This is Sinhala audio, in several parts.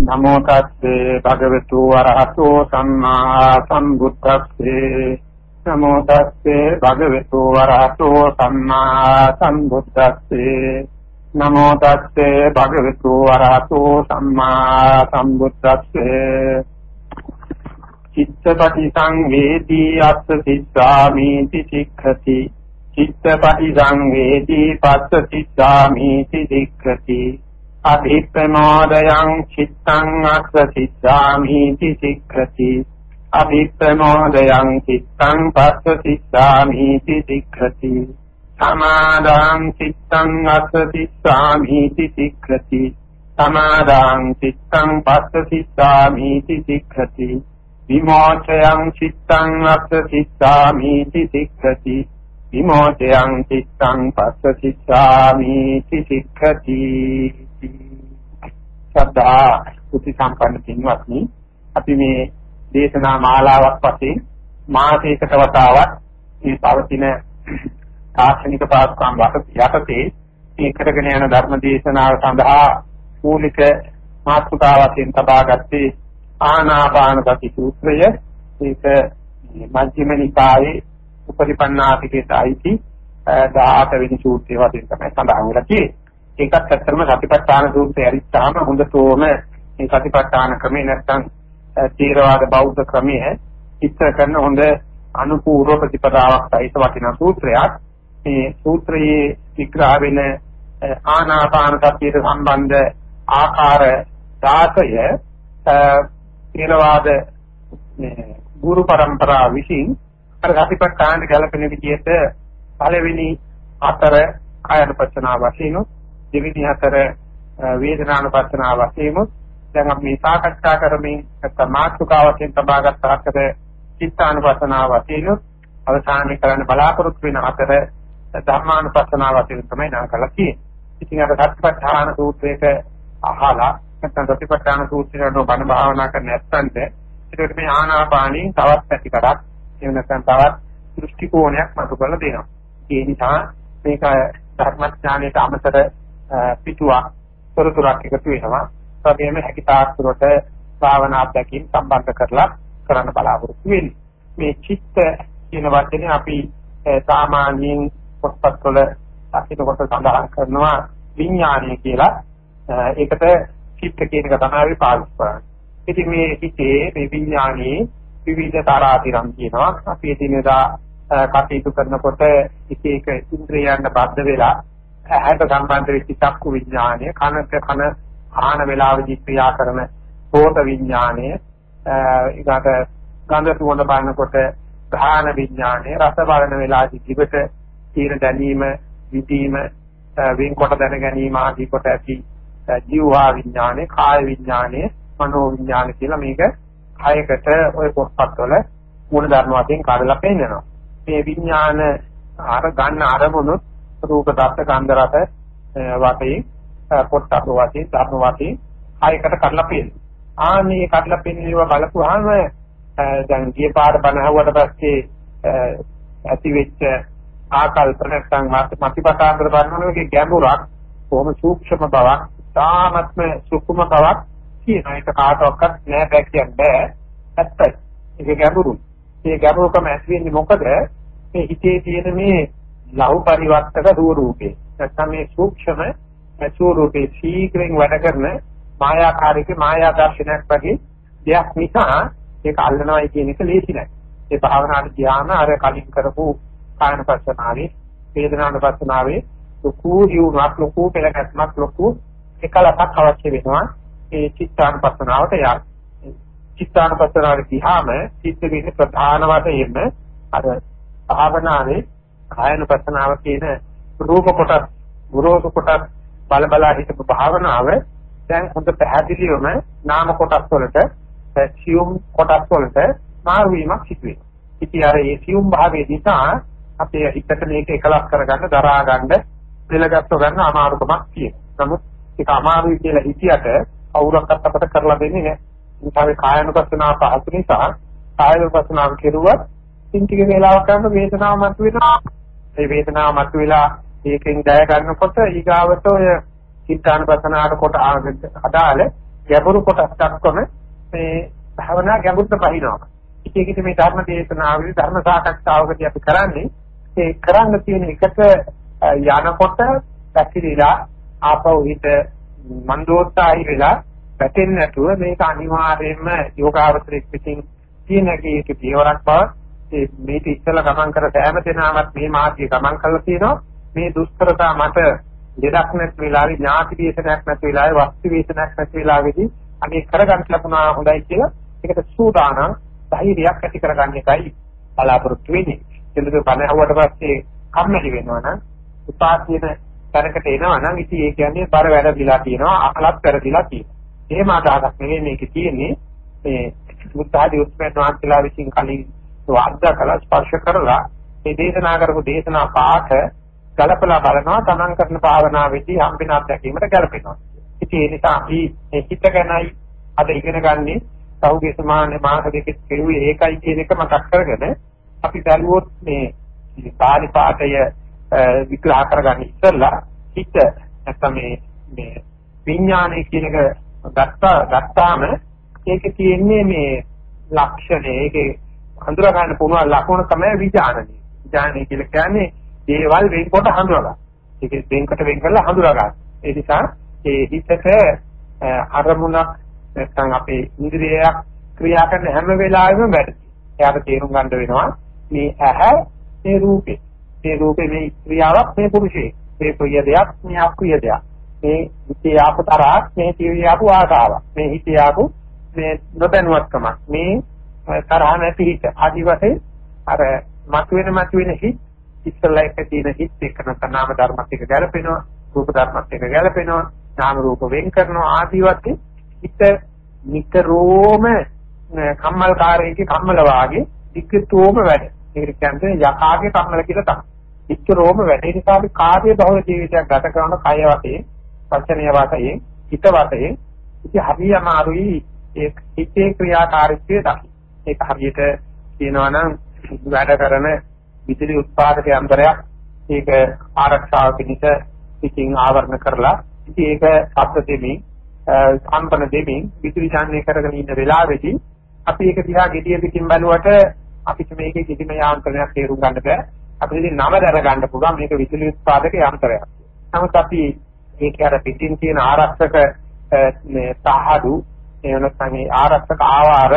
නමෝ තස්සේ භගවතු වරහතෝ සම්මා සම්බුද්දස්සේ. නමෝ තස්සේ භගවතු වරහතෝ සම්මා සම්බුද්දස්සේ. නමෝ තස්සේ භගවතු වරහතෝ සම්මා සම්බුද්දස්සේ. චිත්තපටි සංවේදී අස්ස සිස්සාමි තිසික්ඛති චිත්තපටි සංවේදී පස්ස සිස්සාමි තිසික්ඛති අභිප්‍රමෝදයං චිත්තං අස්ස සිස්සාමි තිසික්ඛති අභිප්‍රමෝදයං චිත්තං පස්ස සිස්සාමි තිසික්ඛති සමාදාං චිත්තං අස්ස සිස්සාමි තිසික්ඛති සමාදාං චිත්තං පස්ස සිස්සාමි තිසික්ඛති විමෝචයං චිත්තං අස්ස සිස්සාමීති සික්ඛති විමෝචයං චිත්තං පස්ස සිස්සාමීති සික්ඛති සදා කුති සම්පන්න පින්වත්නි අපි මේ දේශනා මාලාවක් වශයෙන් මාසයකට වතාවක් මේ පවතින තාක්ෂණික පාස්කම් යටතේ මේ කරගෙන යන ධර්ම දේශනාව සඳහා මූලික මාතෘකාවකින් තබා ගත්තේ ආනාපාන සති සූත්‍රය ඒක මජ්ක්‍ධිම නිකායේ උපරිපන්නාතිකේට අයිති 18 වෙනි සූත්‍රය වශයෙන් තමයි සඳහන් වෙලා තියෙන්නේ. ඒකත් ඇත්තටම සතිපට්ඨාන සූත්‍රය අරිත්තාම හොඳටම මේ සතිපට්ඨාන ක්‍රමේ නැත්තම් තීරවාද බෞද්ධ ක්‍රමයේ ඉස්තර කරන හොඳ අනුපූර්ව ප්‍රතිපදාවක් සහිත වටිනා සූත්‍රයක්. මේ සූත්‍රයේ විග්‍රහ වෙන ආනාපාන සතියට සම්බන්ධ ආකාර 16 තේරවාද මේ ගුරු પરම්පරාව විසින් අර ගතිපත්තාන ගැලපෙන විදිහට පළවෙනි හතර කායනුපස්සනා වශයෙන් දෙවෙනි හතර වේදනානුපස්සනා වශයෙන් දැන් අපි මේ සාකච්ඡා කරමින් නැත්නම් මාතෘකාව වශයෙන් තබාගත් හතර චිත්තානුපස්සනා වශයෙන් අවසානයේ කරන්න බලාපොරොත්තු වෙන හතර ධර්මානුපස්සනා වශයෙන් තමයි නම් කරලා තියෙන්නේ. ඉතින් අර සත්‍යපට්ඨාන සූත්‍රයක අහලා නැත්නම් සතිපට්ඨාන සූත්‍රයට බණ භාවනා කරන්න නැත්නම් ඒකට මේ ආනාපානින් තවත් පැතිකඩක් එහෙම නැත්නම් තවත් දෘෂ්ටි කෝණයක් මතු කරලා දෙනවා. ඒ නිසා මේක ධර්මඥානයට අමතර පිටුවක් තොරතුරක් එකතු වෙනවා. සබේම හැකිතාක් තුරට භාවනා අධ්‍යක්ීම් සම්බන්ධ කරලා කරන්න බලාපොරොත්තු වෙන්නේ. මේ චිත්ත කියන වචනේ අපි සාමාන්‍යයෙන් පොත්පත්වල අකිනකොට සඳහන් කරනවා විඥානය කියලා. ඒකට චිත්ත කියන එක තමයි අපි පාවිච්චි කරන්නේ. ඉතින් මේ හිතේ මේ විඥානයේ විවිධ තරාතිරම් කියනවා. අපි එදිනෙදා කටයුතු කරනකොට එක එක ඉන්ද්‍රියයන් බද්ධ වෙලා ඇහැට සම්බන්ධ වෙච්ච චක්කු විඥානය, කනට කන ආහන වේලාවදී ක්‍රියා කරන සෝත විඥානය, ඊගාට ගන්ධ සුවඳ බලනකොට ගාහන විඥානය, රස බලන වේලාවදී දිවට තීර දැනීම, විදීම, වෙන්කොට දැන ගැනීම ආදී කොට ඇති ජීවහා විඥානේ, කාය විඥානේ, මනෝ විඥාන කියලා මේක කයකට ওই පොත්පත්වල මූල ධර්ම වශයෙන් කාඩලා පෙන්නනවා. මේ විඥාන අර ගන්න අරමුණු රූප දත්ත ගන්ධ රස වශයෙන් පොත්පත් වශයෙන් ධර්ම වශයෙන් කයකට කඩලා පෙන්නනවා. ආන්නේ කඩලා පෙන්නේව බලපුවාම දැන් ගිය පාර බණහුවට පස්සේ ඇති වෙච්ච ආකල්ප නැත්නම් මතිපතාන්තර බලනවාගේ ගැඹුරක් කොහොම සූක්ෂම බවක් තාමත්ම සුකුම බවක් කියන එක කාටවත් නෑ බෑ කියන්න බෑ. ඇත්තයි. ඒක ගැඹුරු මේ ගැඹුරුකම ඇති වෙන්නේ මොකද? මේ හිතේ තියෙන මේ ලහු පරිවර්තක ස්වරූපේ නැත්නම් මේ සූක්ෂම ස්වරූපේ ශීඝ්‍රයෙන් වැඩ කරන මායාකාරීක මායා දර්ශනයක් වගේ දෙයක් නිසා ඒක අල්ලනවායි කියන එක ලේසි නෑ ඒ භාවනාවට ධ්‍යාන අර කලින් කරපු කායනපස්සනාවේ වේදනානුපස්සනාවේ ලොකු දියුණුවක් ලොකු පෙළගැස්මක් ලොකු එකලසක් අවශ්‍ය වෙනවා ඒ චිත්තානුපස්සනාවට යන්න. චිත්තානුපස්සනාවට ගියාම චිත්ත වෙන්නේ ප්‍රධාන වශයෙන්ම අර භාවනාවේ කායනුපස්සනාව කියන රූප කොටස් ගුරුතු කොටස් බල බල හිතපු භාවනාව දැන් හොඳ පැහැදිලිවම නාම කොටස් වලට සියුම් කොටස් වලට මාරු වීමක් සිදු වෙනවා. ඉතින් අර ඒ සියුම් භාවයේ නිසා අපේ හිතට මේක එකලස් කරගන්න දරා ගන්න පෙළගස්ව ගන්න අමාරුකමක් තියෙනවා. නමුත් ඒක අමාරුයි කියලා හිතියට අවුරක්වත් අපට කරලා දෙන්නේ නැහැ. ඒකේ කායනුපස්සනාව පහසු නිසා කායනුපස්සනාව කෙරුවත් ඉන්ටික වේලාවක් කරන වේදනාව මතුවෙනවා. ඒ වේදනාව මතුවලා ඒකෙන් ජය ගන්නකොට ඊගාවට ඔය චිත්තානුපස්සනාවට කොට අදාළ ගැඹුරු කොටස් දක්වන මේ භාවනා ගැඹුරට පහිනවා. ඒකෙදි මේ ධර්ම දේශනාවේදී ධර්ම සාකච්ඡාවකදී අපි කරන්නේ ඒ කරන්න තියෙන එකට යනකොට පැතිරිලා ආපහු හිත මන්දෝත්සාහි වෙලා වැටෙන්නේ නැතුව මේක අනිවාර්යයෙන්ම යෝගාවචරයක් විසින් තියෙන කීක පියවරක් බව ඒ මේක ඉස්සලා ගමන් කර සෑම දිනමත් මේ මාර්ගය ගමන් කරලා තියෙනවා මේ දුෂ්කරතා මත දෙදක් නැති වෙලාවේ ඥාති දේශනයක් නැති වෙලාවේ වස්තු දේශනයක් නැති වෙලාවේදී අනේ කරගන්න ලකුණා හොඳයි කියලා ඒකට සූදානම් ධෛර්යයක් ඇති කරගන්න එකයි බලාපොරොත්තු වෙන්නේ. එතකොට බණ අහුවට පස්සේ කම්මැලි වෙනවා නම් උපාදීන තැනකට එනවා නම් ඉතින් ඒ කියන්නේ බර වැඩිලා තියෙනවා අකලත් පෙරදිලා තියෙනවා. එහෙම අදහසක් නෙවෙයි මේකේ තියෙන්නේ මේ බුද්ධ ආදී උත්පන්න වහන්සේලා විසින් කලින් වාද්ද කළ ස්පර්ශ කරලා මේ දේශනා කරපු දේශනා පාඨ ගලපලා බලනවා තමන් කරන භාවනාවේදී හම්බෙන අත්දැකීමට ගැලපෙනවා. ඉතින් ඒ නිසා අපි මේ හිත ගැනයි අද ඉගෙන ගන්නේ සෞගේ සමාන මාස දෙකක් කෙරුවේ ඒකයි කියන එක මතක් කරගෙන අපි බැලුවොත් මේ පාලි පාඨය විග්‍රහ කරගන්න ඉස්සෙල්ලා හිත නැත්නම් මේ මේ විඥානය කියන එක ගත්තා ගත්තාම ඒකේ තියෙන්නේ මේ ලක්ෂණ ඒකේ හඳුනා ගන්න පුළුවන් ලක්ෂණ තමයි විඥානය. විඥානය කියලා කියන්නේ දේවල් වෙන්කොට හඳුනා ගන්න. ඒක වෙන්කොට වෙන් කරලා හඳුනා ගන්න. ඒ නිසා ඒ හිතට අරමුණක් නැත්නම් අපේ ඉන්ද්‍රියයක් ක්‍රියා කරන හැම වෙලාවෙම වැඩි. එයාට තේරුම් ගන්න වෙනවා මේ ඇහැ මේ රූපේ. මේ රූපේ මේ ක්‍රියාවක් මේ පුරුෂේ. මේ ප්‍රිය දෙයක් මේ අප්‍රිය දෙයක්. මේ හිතේ ආපු තරහක් මේ ජීවිතය ආපු ආසාවක්. මේ හිතේ ආපු මේ නොදැනුවත්කමක්. මේ තරහ නැති හිත. ආදි වශයෙන් අර මතුවෙන මතුවෙන හිත ඉස්සල්ලා එක තියෙන හිත එක්ක නැත්නම් නාම ධර්මත් එක්ක ගැලපෙනවා. රූප ධර්මත් එක්ක ගැලපෙනවා. නාම රූප වෙන් කරනවා ආදි වශයෙන් හිත නිතරම කම්මල් කාර්යයේ කම්මල වාගේ විකෘතෝම වැඩ. ඒකට කියන්නේ යකාගේ කම්මල කියලා තමයි. විකෘතෝම වැඩ. ඒ නිසා අපි කාර්ය බහුල ජීවිතයක් ගත කරන කය වශයෙන් වචනය වශයෙන් හිත වශයෙන් ඉතින් හරිය අමාරුයි ඒ හිතේ ක්‍රියාකාරීත්වය දකි. ඒක හරියට කියනවා නම් වැඩ කරන විදුලි උත්පාදක යන්ත්‍රයක් ඒක ආරක්ෂාව පිණිස පිටින් ආවරණ කරලා ඉතින් ඒක ශබ්ද දෙමින් කම්පන දෙමින් විදුලි ඡානනය කරගෙන ඉන්න වෙලාවෙදී අපි ඒක දිහා gediya පිටින් බලුවට අපිට මේකේ කිසිම යාන්ත්‍රණයක් තේරුම් ගන්න බෑ. අපිට ඉතින් නම දැනගන්න පුළුවන් මේක විදුලි උත්පාදක යන්ත්‍රයක්. නමුත් අපි ඒකේ අර පිටින් තියෙන ආරක්ෂක මේ සාහඩු එහෙම නැත්නම් මේ ආරක්ෂක ආවාර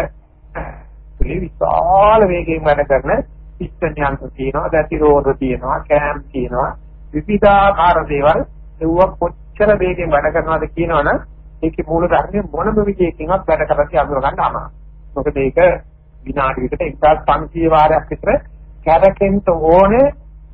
තුලි විශාල වේගයෙන් වැඩ කරන පිස්ටන් යන්ත්‍ර තියෙනවා, දැතිරෝධ තියෙනවා, කෑම් තියෙනවා, විවිධාකාර දේවල් ඒව කොච්චර වේගයෙන් වැඩ කරනවද කියනවනම් ඒකේ මූල ධර්මයේ මොනම විදියකින්වත් වැඩ කරලා අඳුර ගන්න අමාරුයි. මොකද ඒක විනාඩියකට 1500 වාරයක් විතර කැරකෙන්න ඕනේ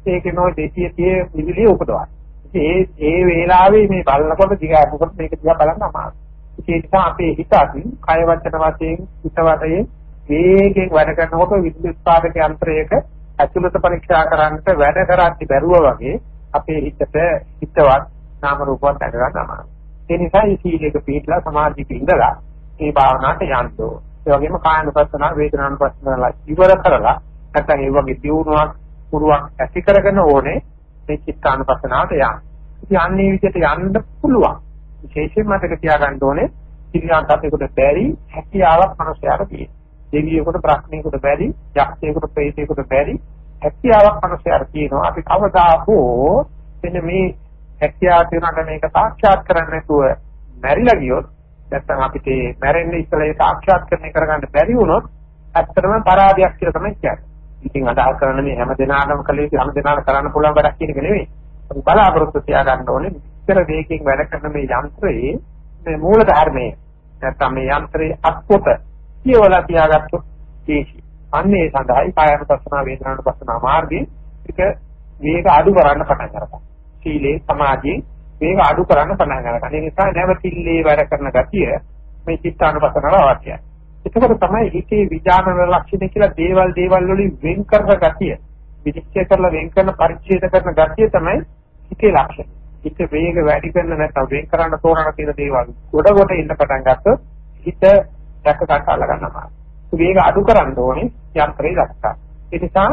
ඒකේ නෝ 230 මිලිය උපදවන්න. ඒ ඒ වේලාවේ මේ බලනකොට දිග අරනකොට මේක දිහා බලන්න අමාරුයි. ඒ නිසා අපේ හිත අතින් කය වචන වශයෙන් හිත වශයෙන් වේගෙන් වැඩ කරනකොට විද්‍යුත් උත්පාදක යන්ත්‍රයක ඇතුළත පරීක්ෂා කරන්නට වැඩ කරන්නේ බැරුව වගේ අපේ හිතට හිතවත් නාම රූපවත් දැක ගන්න අමාරුයි. ඒ නිසා මේ සීලයක පිළිපදලා සමාධියක ඉඳලා මේ භාවනාවට යන්න ඕන. ඒ වගේම කායනුපස්සන වේදනානුපස්සන ඉවර කරලා නැත්නම් ඒ වගේ දියුණුවක් පුරුවක් ඇති කරගෙන ඕනේ මේ චිත්තානුපස්සනාවට යන්න. ඉතින් අන්නේ විදිහට යන්න පුළුවන්. විශේෂයෙන් මතක තියාගන්න ඕනේ ඉරියාන්තයකට බැරි හැකියාවක් මනුස්සයාට තියෙනවා. දෙවියෙකුට ප්‍රඥේකට බැරි, යක්ෂයෙකුට ප්‍රේතයෙකුට බැරි හැකියාවක් මනුස්සයාට තියෙනවා. අපි කවදා හෝ මෙන්න මේ හැකියාව තියෙනකට මේක සාක්ෂාත් කරන්න නැතුව මැරිලා ගියොත් නැත්නම් අපිට මැරෙන්න ඉස්සෙල්ලා ඒක සාක්ෂාත් කරන්නේ කරගන්න බැරි වුණොත් ඇත්තටම පරාදයක් කියලා තමයි කියන්නේ. ඉතින් අදහස් කරන මේ හැම දිනාටම කළ යුතු හැම දිනාට කරන්න පුළුවන් වැඩක් කියන එක නෙවෙයි. අපි බලාපොරොත්තු තියාගන්න ඕනේ විතර වේගයෙන් වැඩ කරන මේ යන්ත්‍රයේ මේ මූල ධර්මයේ නැත්නම් මේ යන්ත්‍රයේ අත්පොත කියවලා තියාගත්තොත් ඒකයි. අන්නේ සඳහායි කායනුපස්සනා වේදනානුපස්සනා මාර්ගයේ එක වේග අඩු කරන්න පටන් ගන්නවා. සීලේ සමාධියේ මේක අඩු කරන්න පටන් ගන්නවා. ඒ නිසා නැවතිල්ලේ වැඩ කරන ගතිය මේ චිත්තානුපස්සනාව අවශ්‍යයි. එතකොට තමයි හිතේ විඥාන ලක්ෂණ කියලා දේවල් දේවල් වලින් වෙන් කරන ගතිය. විනිශ්චය කරලා වෙන් කරන පරිච්ඡේද කරන ගතිය තමයි හිතේ ලක්ෂණ. හිත වේග වැඩි කරන නැත්නම් වෙන් කරන්න තෝරන තියෙන දේවල් ගොඩ ගොඩ ඉන්න පටන් ගත්තොත් හිත දැක ගන්න අල්ලගන්නවා. වේග අඩු කරන්න ඕනේ යන්ත්‍රේ දක්වා. ඒ නිසා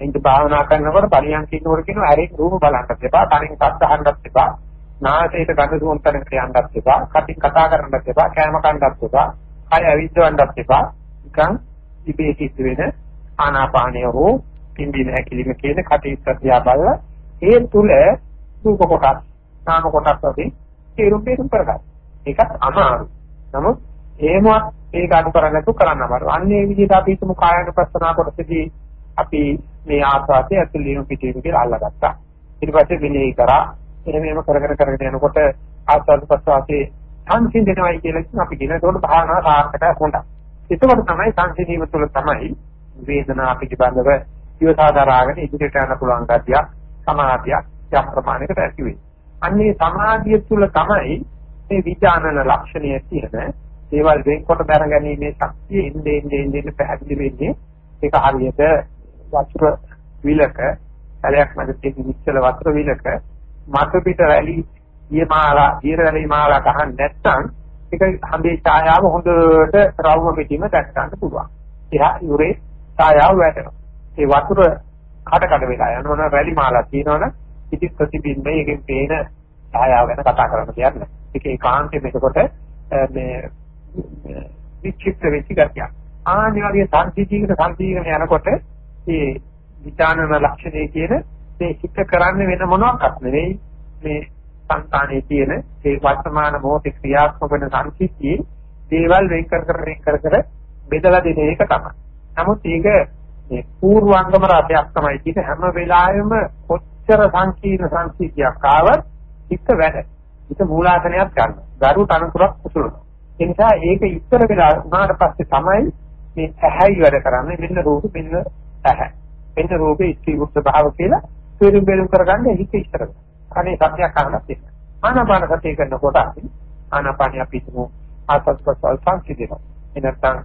එන්ට භාවනා කරනකොට පරියන්ක ඉන්නකොට කියනවා ඇරේ රූප බලන්නත් එපා, කනින් ශබ්ද අහන්නත් එපා. නාසයට ගඳ සුවඳ තැනකට යන්නත් එපා. කටින් කතා කරන්නත් එපා. කෑම කන්නත් එපා. කය අවිද්දවන්නත් එපා. නිකන් ඉබේ සිද්ධ වෙන ආනාපානය හෝ පිම්බි නැකිලිම කියන කටයුත්ත දිහා බලලා ඒ තුල රූප කොටස් නාම කොටස් වශයෙන් තේරුම් බේරුම් කරගන්න. ඒකත් අමාරු. නමුත් එහෙමවත් ඒක අනුකරන්න නැතුව කරන්න අමාරු. අන්න ඒ විදිහට අපි හිතමු කායानुපස්සනා කොටසදී අපි මේ ආස්වාදයේ ඇතුළේම පිටින් කියලා අල්ලගත්තා. ඊට පස්සේ විනය කරා. එහෙම එහෙම කරගෙන කරගෙන යනකොට ආස්වාද ප්‍රසවාසයේ සංසිඳනවායි කියලා ඉතින් අපි කියන ඒකට භාවනා සාර්ථකයි හොඳයි. එතකොට තමයි සංසිඳීම තුළ තමයි වේදනාව පිටිබඳව ඉවසාදාරාගෙන ඉදිරියට යන්න පුළුවන් ගතිය සමාධිය යම් ප්‍රමාණයකට ඇති වෙන්නේ. අන්නේ සමාධිය තුළ තමයි මේ විඥානන ලක්ෂණය තියෙන දේවල් වෙන්කොට බැරගැනීමේ ශක්තිය ඉන්නේ ඉන්නේ ඉන්නේ පැහැදිලි වෙන්නේ ඒක හරියට වතුර විලක ඇලයක් මැද තියෙන නිශ්චල වතුර විලක මත පිට රැලි ඊමාලා ඊරැලි මාලා ගහන්න නැත්නම් ඒක හඳේ ඡායාව හොඳට රවුම පිටින්ම දැක් ගන්න පුළුවන්. එහා යුරේ ඡායාව වැටෙනවා. ඒ වතුර කඩ කඩ වෙලා යනවනම් රැලි මාලා තියෙනවනම් ඉති ප්‍රතිබිම්බය එකෙන් පේන ඡායාව ගැන කතා කරන්න දෙයක් නැහැ. ඒක ඒකාන්තයෙන් එතකොට මේ විචිත්‍ර වෙච්ච ගතියක්. ආනි වගේ සංසිද්ධියකට සංසිද්ධියකට යනකොට මේ විචානන ලක්ෂණය කියන මේ හිත කරන්නේ වෙන මොනවාක්වත් නෙවෙයි මේ සංකාණයේ තියෙන ඒ වර්තමාන මොහොතේ ක්‍රියාත්මක වෙන සංසිද්ධියේ දේවල් වෙන් කර කර වෙන් කර කර බෙදලා දෙන එක තමයි. නමුත් ඒක මේ පූර්වාංගම රාශියක් තමයි. ඒක හැම වෙලාවෙම කොච්චර සංකීර්ණ සංසිද්ධියක් ආවත් හිත වැඩ. හිත මූලාසනයක් ගන්නවා. ගරු තනතුරක් කුසලනවා. ඒ නිසා ඒක ඉස්සර වෙලා උනාට පස්සේ තමයි මේ ඇහැයි වැඩ කරන්නේ මෙන්න රූප මෙන්න ඇහැ. මෙන්න රූපේ ඉස්තිවුත් භාව කියලා තේරුම් බැලුම් කරගන්න හිත ඉස්සර වෙනවා. අනේ සත්‍යයක් අහන්නත් තියෙනවා. ආනාපාන සතිය කරනකොට ආනාපානිය පිටු ආසස්පසල් සංසිඳෙනවා. එනත්තම්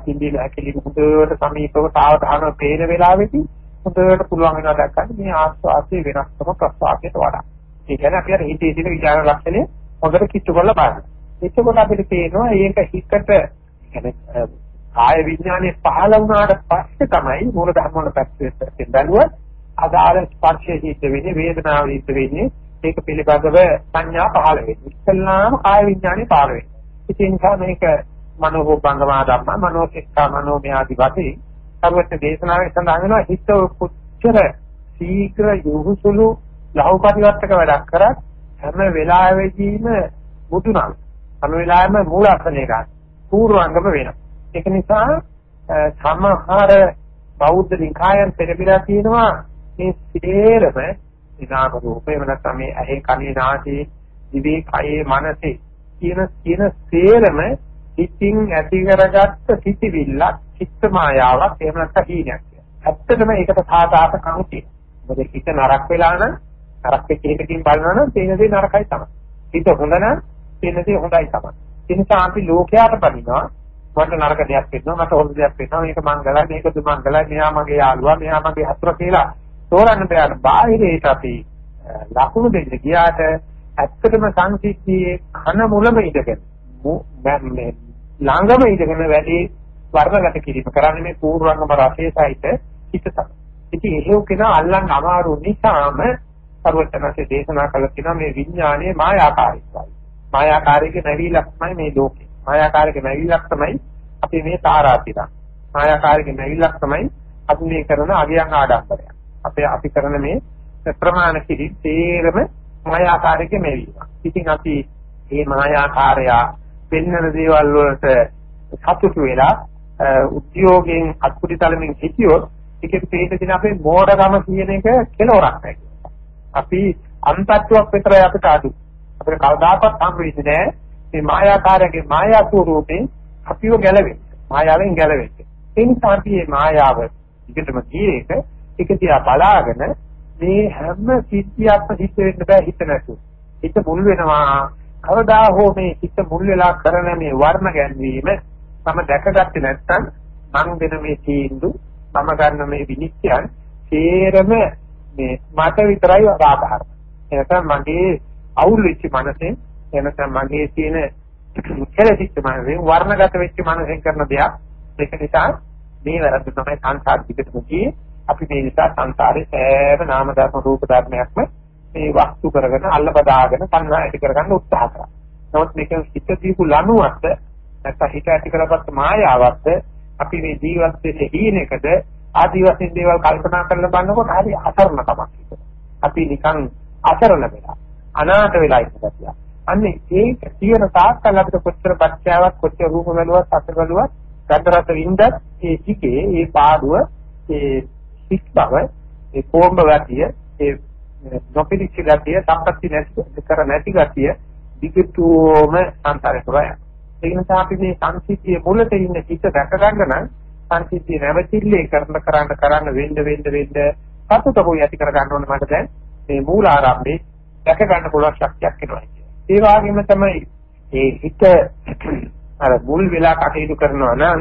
පිම්බීම හැකිලි හොඳට සමීපව සාවධානව පේන වෙලාවෙදී හොඳට පුළුවන් වෙනවා දැක්කම මේ ආස්වාදයේ වෙනස්කම ප්‍රස්වාදයට වඩා. ඒ කියන්නේ අපි අර හිතේ තියෙන විචාර ලක්ෂණය හොඳට කිච්චු කරලා බලන්න. එතකොට අපිට පේනවා මේක හිතට කියන්නේ කාය විඥානේ පහළ වුණාට පස්සේ තමයි මූල ධර්ම වල පැත්තෙන් බැලුව අදාළ ස්පර්ශයේ හිත වෙන්නේ වේදනාව හිත වෙන්නේ ඒක පිළිබඳව සංඥා පහළ වෙන්නේ. ඉස්සල්ලාම කාය විඥානේ පහළ වෙන්නේ. ඉතින් මේක මනෝභංගමා ධම්ම මනෝසික්ඛා මනෝමය ආදි වශයෙන් සර්වත්‍ය දේශනාවේ සඳහන් වෙනවා හිත කොච්චර ශීඝ්‍ර යොහුසුළු ලහු පරිවර්තක වැඩක් කරත් හැම වෙලාවෙදීම මුදුනක් හැම වෙලාවෙම මූලාසනය ගන්න පූර්වාංගම වෙනවා ඒක නිසා සමහර බෞද්ධ නිකායන් පෙරපිරා තියෙනවා මේ සියරම ඉනාම රූපේ වෙනත්නම් මේ ඇහි කනේ නාසයේ දිවේ කයේ මනසේ කියන කියන සේරම හිතින් ඇති කරගත්ත සිටිවිල්ලක් චිත්ත මායාවක් එහෙම නැත්නම් හීනයක් කියලා. ඇත්තටම ඒකට සාධාරණ කණු තියෙනවා. මොකද හිත නරක වෙලා නම් නරක වෙච්ච එකකින් බලනවා නම් තේන දේ නරකයි තමයි. හිත හොඳ නම් තේන දේ හොඳයි තමයි. ඒ නිසා අපි ලෝකයට බනිනවා මට නරක දෙයක් වෙනවා මට හොඳ දෙයක් වෙනවා මේක මංගලයි මේක දුමංගලයි මෙයා මගේ යාළුවා මෙයා මගේ හතුර කියලා තෝරන්න බෑ බාහිරේට අපි ලකුණු දෙන්න ගියාට ඇත්තටම සංසිද්ධියේ කන මුලම ඉඳගෙන මේ ළඟම ඉඳගෙන වැඩි වර්ණගත කිරීම කරන්නේ මේ පූර්වංගම රසයේ සහිත හිත තමයි. ඉතින් එහෙව කෙනා අල්ලන්න අමාරු නිසාම සර්වඥාන්සේ දේශනා කළ තියෙනවා මේ විඥානයේ මායාකාරීත්වය. මායාකාරීක නැවිලක් තමයි මේ ලෝකේ. මායාකාරීක නැවිලක් තමයි අපි මේ තාරාතිරා. මායාකාරීක නැවිලක් තමයි අපි මේ කරන අගයන් ආඩම්බරය. අපේ අපි කරන මේ ප්‍රමාණ කිරි තේරම මායාකාරීක නැවිලක්. ඉතින් අපි මේ මායාකාරයා පෙන්වන දේවල් වලට සතුටු වෙලා උද්‍යෝගයෙන් අත්පුඩිතලමින් හිටියොත් ඒකෙත් තේින්න අපේ මෝඩකම කියන එක කෙලවරක් නැහැ. අපි අන්තත්වයක් විතරයි අපිට අඩු. අපිට කවදාකවත් හම් වෙන්නේ නැහැ මේ මායාකාරයේ මායා ස්වරූපේ අපිව ගැලවෙන්න. මායාවෙන් ගැලවෙන්න. ඒ නිසා අපි මේ මායාව විකටම කීයක එක තියා බලාගෙන මේ හැම සිද්ධියක්ම සිද්ධ වෙන්න බෑ හිත නැතුව. හිත මුල් වෙනවා කවදා හෝ මේ හිත මුල් වෙලා කරන මේ වර්ණ ගැන්වීම මම දැකගත්තේ නැත්නම් මං දෙන මේ තීන්දුව මම ගන්න මේ විනිශ්චයන් තේරම මේ මට විතරයි ආකාර. එනකම් මගේ අවුල් වෙච්ච මනසෙන් එනකම් මගේ තියෙන කෙලෙසිච්ච මනසෙන් වර්ණගත වෙච්ච මනසෙන් කරන දෙයක්. ඒක නිසා මේ වැරද්ද තමයි සංසාර පිටකම කියේ අපි මේ නිසා සංසාරේ සෑම නාම ධර්ම රූප ධර්මයක්ම මේ වස්තු කරගෙන අල්ල බදාගෙන සංහා ඇති කරගන්න උත්සාහ කරා. නමුත් මේක හිත දීපු ලනුවක්ද නැත්නම් හිත ඇති කරගත්ත මායාවක්ද අපි මේ ජීවත් වෙන්නේ හීනෙකද ආදි වශයෙන් දේවල් කල්පනා කරලා බලනකොට හරි අසරණකමක් අපි නිකන් අසරණ වෙලා. අනාථ වෙලා ඉඳලා. අන්නේ ඒක තියෙන තාක්කල් අපිට කොච්චර පත්‍යාවක් කොච්චර රූප බැලුවත් අස බැලුවත් ගන්ධ රස විඳත් ඒ ටිකේ ඒ පාඩුව ඒ සිත් බව ඒ කොම්බ ගතිය ඒ නොපිරිච්ච ගතිය සම්පත්‍ති නැති කර නැති ගතිය දිගටම සංසාරේ පුරා ඒ නිසා අපි මේ සංසිද්ධියේ මුලට ඉන්න හිත දැක ගන්න නම් සංසිද්ධිය නැවතිල්ලේ කරන කරන්න කරන්න වෙන්න වෙන්න වෙන්න සතුටකෝ යටි කර ගන්න ඕනේ මට දැන් මේ මූල ආරම්භේ දැක ගන්න පුළුවන් ශක්තියක් එනවා ඒ වගේම තමයි ඒ හිත අර මුල් වෙලා කටයුතු කරනවා නම්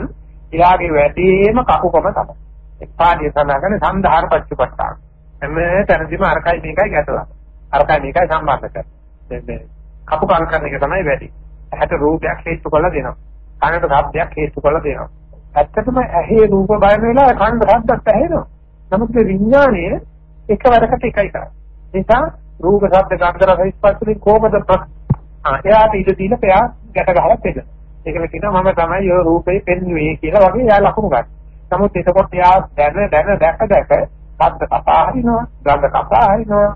එයාගේ වැඩේම කකුකම තමයි. එපාඩිය සඳහන් සම්ධාර පච්චපට්ඨාන. හැම තැනදීම අරකයි මේකයි ගැටලා. අරකයි මේකයි සම්බන්ධ කරන්නේ. කපුකම් කරන එක තමයි වැඩි. ඇහැට රූපයක් හේතු කරලා දෙනවා. කනට ශබ්දයක් හේතු කරලා දෙනවා. ඇත්තටම ඇහි රූප බලන වෙලාව කනට ශබ්දත් ඇහෙනවා. නමුත් මේ විඥානය එකවරකට එකයි කරන්නේ. නිසා රූප ශබ්ද ගන්ධ රස ස්පර්ශ වලින් කොහොමද ආ එයාට ඉඳ දීලා එයා ගැට ගහලා පෙන්නන. ඒකල කියනවා මම තමයි ඔය රූපේ පෙන්වුවේ කියලා වගේ එයා ලකුණු ගන්න. නමුත් එතකොට එයා දැන දැන දැක දැක ශබ්ද කපා හරිනවා, ගන්ධ කපා හරිනවා,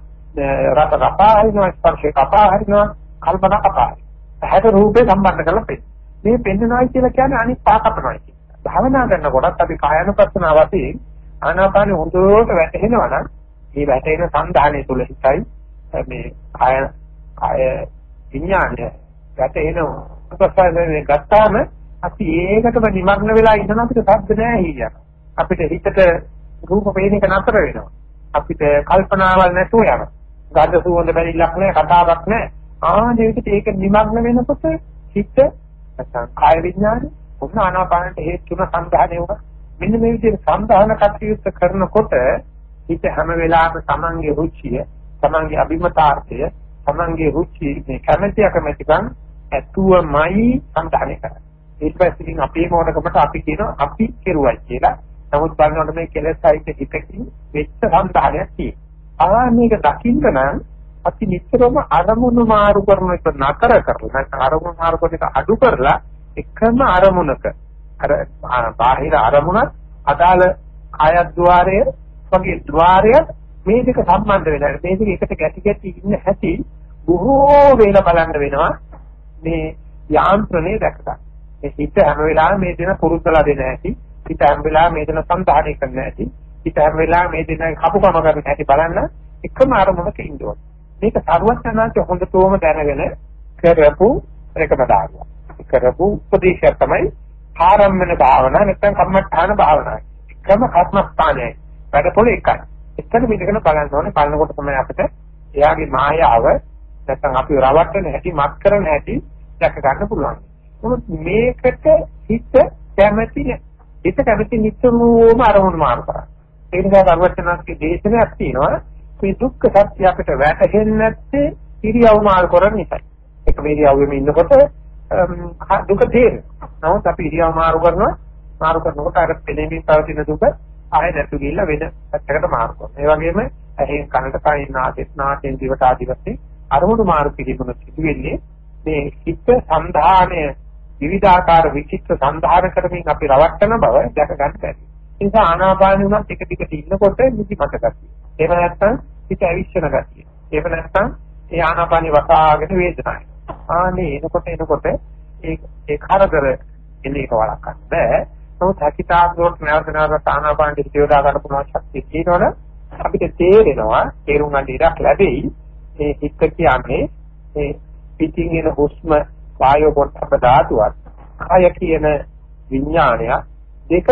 රස කපා හරිනවා, ස්පර්ශ කපා හරිනවා, කල්පනා කපා හරිනවා. හැට රූපේ සම්බන්ධ කරලා පෙන්නන. මේ පෙන්නනවායි කියලා කියන්නේ අනිත් පා කපනවායි කියන්නේ. භාවනා කරනකොටත් අපි කායනුපස්සන වශයෙන් ආනාපානෙ හොඳට වැටෙනවා නම් මේ වැටෙන සංධානය තුල හිතයි මේ කාය කාය විඥානය ගැටෙන උපසාරනේ ගත්තාම අපි ඒකටම නිමග්න වෙලා ඉඳන අපිට ශබ්ද නැහැ හිියක්. අපිට හිතට රූප පේන එක නතර වෙනවා. අපිට කල්පනාවල් නැතුව යනවා. ගඳ සුවඳ බැරිලක් නැහැ, කතාවක් නැහැ. ආනෙකට ඒක නිමග්න වෙනකොට හිත නැත්නම් කාය විඥානය උන ආනාපානට හේතු තුන සංධානය වුණා. මෙන්න මේ විදිහට සංධාන කටයුත්ත කරනකොට හිත හැම වෙලාවෙම තමන්ගේ රුචිය තමන්ගේ අභිමතාර්ථය තමන්ගේ රුචි මේ කැමැති අකමැතිකම් ඇතුවමයි සම්ධානය කරන්නේ. ඊට පස්සේ ඉතින් අපේ මොනකමට අපි කියනවා අපි කෙරුවයි කියලා. නමුත් බලනකොට මේ කෙලෙස් සහිත හිතකින් වෙච්ච සම්ධානයක් තියෙනවා. ආ මේක දකින්න නම් අපි නිතරම අරමුණු මාරු කරන එක නතර කරලා නැත්නම් අරමුණු මාරු කරන එක අඩු කරලා එකම අරමුණක අර බාහිර අරමුණත් අදාළ ආයද්්වාරය වගේ ద్వාරයක් මේ දෙක සම්බන්ධ වෙලා මේ දෙක එකට ගැටි ගැටි ඉන්න හැටි බොහෝ වේල බලන්න වෙනවා මේ යාන්ත්‍රණය දැක්කා. මේ හිත හැම වෙලාවෙම මේ දෙන පුරුද්දලා දෙන හැටි, හිත හැම වෙලාවෙම මේ දෙන සම්දාහණය කරන හැටි, හිත හැම වෙලාවෙම මේ දෙන කපුකම කරන හැටි බලන්න එකම අරමුණක ඉන්න ඕනේ. මේක සරුවචනාංශ හොඳටම දැනගෙන කරපු එකම දානවා. කරපු උපදේශය තමයි ආරම්භන භාවනා නැත්නම් කර්මස්ථාන භාවනාව. එකම කර්මස්ථානයයි. වැඩපොළ එකයි. එතන මිදගෙන බලන්න ඕනේ බලනකොට තමයි අපිට එයාගේ මායාව නැත්නම් අපි රවට්ටන හැටි මත් කරන හැටි දැක ගන්න පුළුවන්. නමුත් මේකට හිත කැමැති හිත කැමැති නිතරම අරමුණු මාරු කරා. ඒ නිසා ධර්මචනාස්ගේ දේශනාවක් තියෙනවා මේ දුක්ඛ සත්‍ය අපිට වැටහෙන්නේ නැත්තේ ඉරියව් මාරු කරන නිසා. එක ඉරියව්වෙම ඉන්නකොට දුක තේරෙනවා. නමුත් අපි ඉරියව් මාරු කරනවා මාරු කරනකොට අර පෙනෙමින් පවතින දුක ආයෙ නැතු ගිහිල්ලා වෙන පැත්තකට මාරු කරනවා. ඒ වගේම ඇහෙන් කනට කයින් නාසෙත් නාසයෙන් දිවට ආදි වශයෙන් අරමුණු මාරු කිරීමන සිදු වෙන්නේ මේ හිත සංධානය විවිධාකාර විචිත්‍ර සංධාන කරමින් අපි රවට්ටන බව දැක ගන්න බැහැ. ඒ නිසා ආනාපානෙ උනත් එක ටික ඉන්නකොට නිදිමත ගතිය. එහෙම නැත්නම් හිත ඇවිස්සන ගතිය. එහෙම නැත්නම් ඒ ආනාපානෙ වසාගෙන වේදනාවයි. ආනේ එනකොට එනකොට ඒ ඒ කරදර එන්නේ එක වළක්වන්න බෑ. නමුත් හැකිතාක් නැවත නැවත ආනාපාන දිටියෝදා ගන්න පුළුවන් ශක්තිය තියෙනවනේ අපිට තේරෙනවා තේරුම් ගන්න ඉඩක් ලැබෙයි. මේ හිත කියන්නේ මේ පිටින් එන හුස්ම වායෝ පොට්ටප ධාතුවත් කය කියන විඥානය දෙක